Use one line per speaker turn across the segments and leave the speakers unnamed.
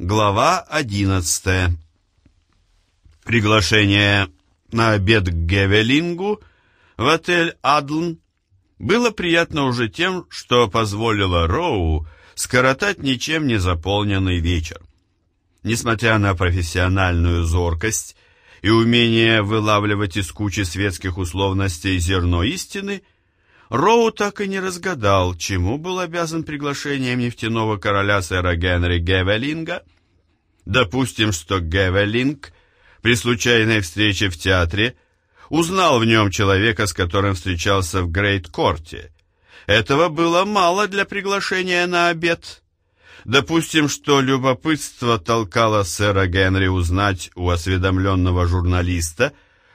Глава 11. Приглашение на обед к Гевелингу в отель «Адлн» было приятно уже тем, что позволило Роу скоротать ничем не заполненный вечер. Несмотря на профессиональную зоркость и умение вылавливать из кучи светских условностей зерно истины, Роу так и не разгадал, чему был обязан приглашением нефтяного короля сэра Генри Гевелинга. Допустим, что Гевелинг при случайной встрече в театре узнал в нем человека, с которым встречался в Грейт-Корте. Этого было мало для приглашения на обед. Допустим, что любопытство толкало сэра Генри узнать у осведомленного журналиста,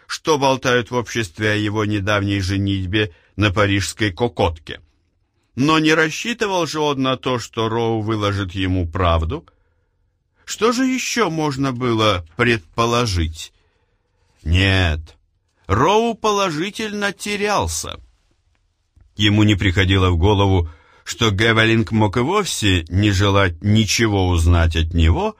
что болтают в обществе о его недавней женитьбе на парижской кокотке. Но не рассчитывал же он на то, что Роу выложит ему правду. Что же еще можно было предположить? Нет, Роу положительно терялся. Ему не приходило в голову, что Гевелинг мог и вовсе не желать ничего узнать от него,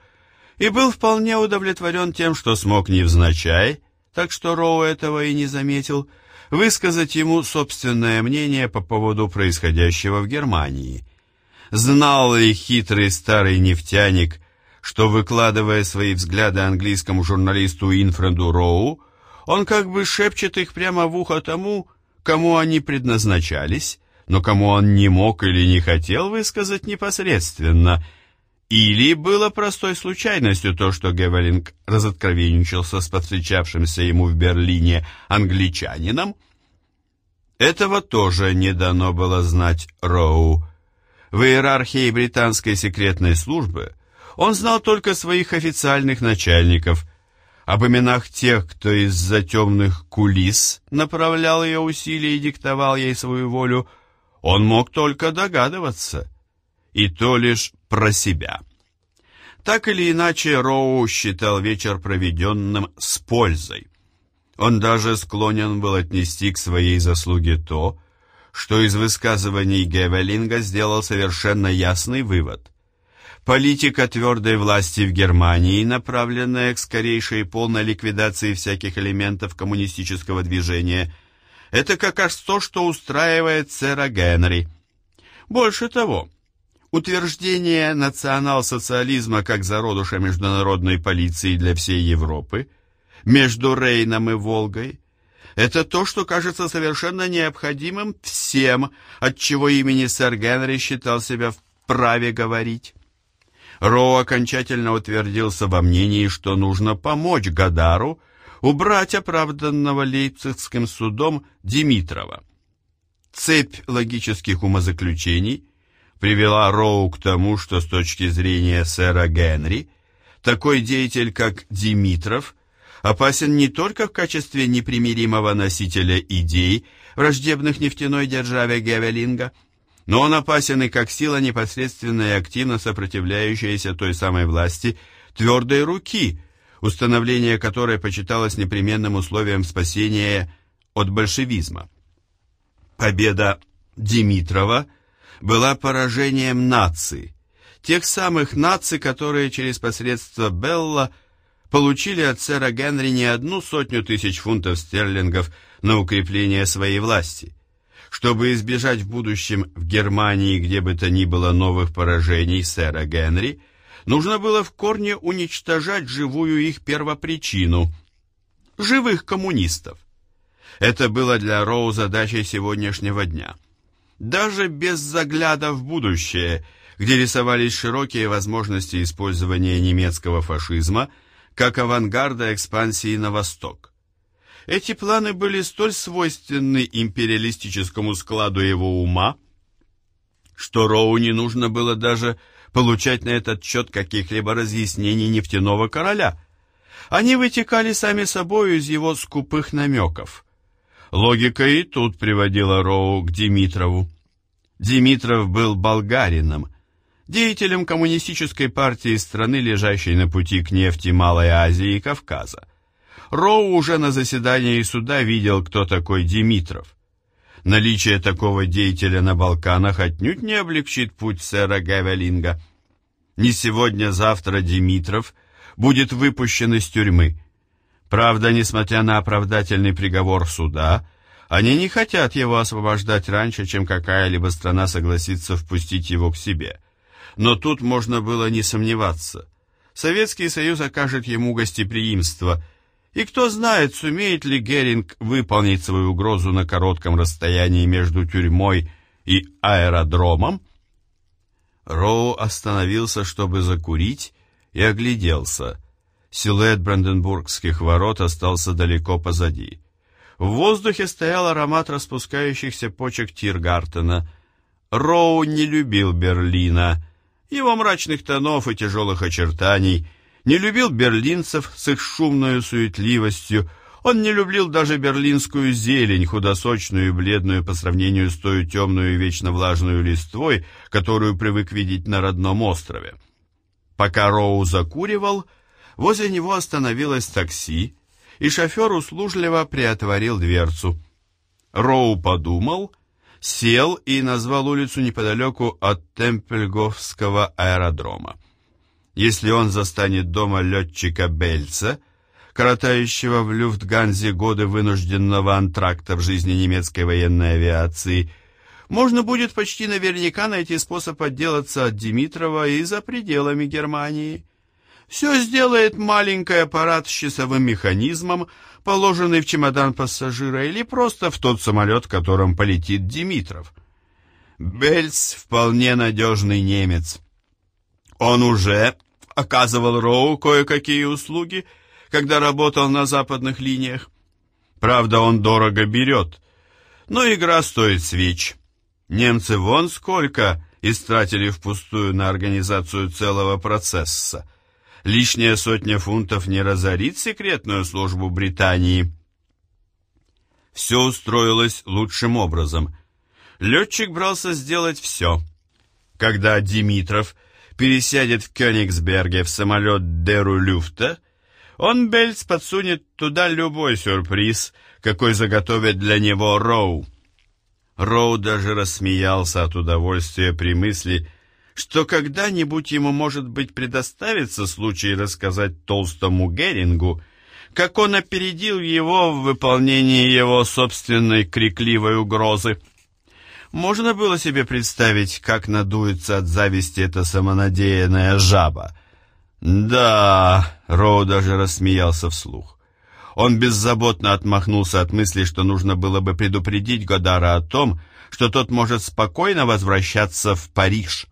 и был вполне удовлетворен тем, что смог невзначай, так что Роу этого и не заметил, высказать ему собственное мнение по поводу происходящего в Германии. Знал ли хитрый старый нефтяник, что, выкладывая свои взгляды английскому журналисту Инфреду Роу, он как бы шепчет их прямо в ухо тому, кому они предназначались, но кому он не мог или не хотел высказать непосредственно – или было простой случайностью то, что Гевелинг разоткровенничался с повстречавшимся ему в Берлине англичанином? Этого тоже не дано было знать Роу. В иерархии британской секретной службы он знал только своих официальных начальников. Об именах тех, кто из-за темных кулис направлял ее усилия и диктовал ей свою волю, он мог только догадываться. И то лишь про себя. Так или иначе, Роу считал вечер проведенным с пользой. Он даже склонен был отнести к своей заслуге то, что из высказываний Гевелинга сделал совершенно ясный вывод. Политика твердой власти в Германии, направленная к скорейшей полной ликвидации всяких элементов коммунистического движения, это как раз то, что устраивает сэра Генри. Больше того, Утверждение национал-социализма как зародуша международной полиции для всей Европы между Рейном и Волгой – это то, что кажется совершенно необходимым всем, от чего имени сэр Генри считал себя вправе говорить. Роу окончательно утвердился во мнении, что нужно помочь Гадару убрать оправданного Лейпцигским судом Димитрова. Цепь логических умозаключений – привела Роу к тому, что с точки зрения сэра Генри, такой деятель, как Димитров, опасен не только в качестве непримиримого носителя идей, враждебных нефтяной державе Гевелинга, но он опасен и как сила непосредственно и активно сопротивляющаяся той самой власти твердой руки, установление которой почиталось непременным условием спасения от большевизма. Победа Димитрова – была поражением наций, тех самых наций, которые через посредство Белла получили от сэра Генри не одну сотню тысяч фунтов стерлингов на укрепление своей власти. Чтобы избежать в будущем в Германии где бы то ни было новых поражений сэра Генри, нужно было в корне уничтожать живую их первопричину – живых коммунистов. Это было для Роу задачей сегодняшнего дня – даже без загляда в будущее, где рисовались широкие возможности использования немецкого фашизма как авангарда экспансии на восток. Эти планы были столь свойственны империалистическому складу его ума, что Роу не нужно было даже получать на этот счет каких-либо разъяснений нефтяного короля. Они вытекали сами собой из его скупых намеков – Логика и тут приводила Роу к Димитрову. Димитров был болгарином, деятелем коммунистической партии страны, лежащей на пути к нефти Малой Азии и Кавказа. Роу уже на заседании суда видел, кто такой Димитров. Наличие такого деятеля на Балканах отнюдь не облегчит путь сэра Гавелинга. Не сегодня-завтра Димитров будет выпущен из тюрьмы. Правда, несмотря на оправдательный приговор суда, они не хотят его освобождать раньше, чем какая-либо страна согласится впустить его к себе. Но тут можно было не сомневаться. Советский Союз окажет ему гостеприимство, и кто знает, сумеет ли Геринг выполнить свою угрозу на коротком расстоянии между тюрьмой и аэродромом. Роу остановился, чтобы закурить, и огляделся. Силуэт Бранденбургских ворот остался далеко позади. В воздухе стоял аромат распускающихся почек Тиргартена. Роу не любил Берлина, его мрачных тонов и тяжелых очертаний, не любил берлинцев с их шумной суетливостью, он не любил даже берлинскую зелень, худосочную и бледную по сравнению с той темную и вечно влажную листвой, которую привык видеть на родном острове. Пока Роу закуривал, возле него остановилось такси, и шофер услужливо приотворил дверцу. Роу подумал, сел и назвал улицу неподалеку от Темпельговского аэродрома. Если он застанет дома летчика Бельца, коротающего в Люфтганзе годы вынужденного антракта в жизни немецкой военной авиации, можно будет почти наверняка найти способ отделаться от Димитрова и за пределами Германии. Все сделает маленький аппарат с часовым механизмом, положенный в чемодан пассажира или просто в тот самолет, которым полетит Димитров. Бельц вполне надежный немец. Он уже оказывал Роу кое-какие услуги, когда работал на западных линиях. Правда, он дорого берет, но игра стоит свеч. Немцы вон сколько истратили впустую на организацию целого процесса. Лишняя сотня фунтов не разорит секретную службу Британии. Все устроилось лучшим образом. Летчик брался сделать все. Когда Димитров пересядет в Кёнигсберге в самолет Деру Люфта, он, Бельц, подсунет туда любой сюрприз, какой заготовит для него Роу. Роу даже рассмеялся от удовольствия при мысли, что когда-нибудь ему, может быть, предоставится случай рассказать толстому Герингу, как он опередил его в выполнении его собственной крикливой угрозы. Можно было себе представить, как надуется от зависти эта самонадеянная жаба. «Да», — Роу даже рассмеялся вслух. Он беззаботно отмахнулся от мысли, что нужно было бы предупредить Годара о том, что тот может спокойно возвращаться в Париж.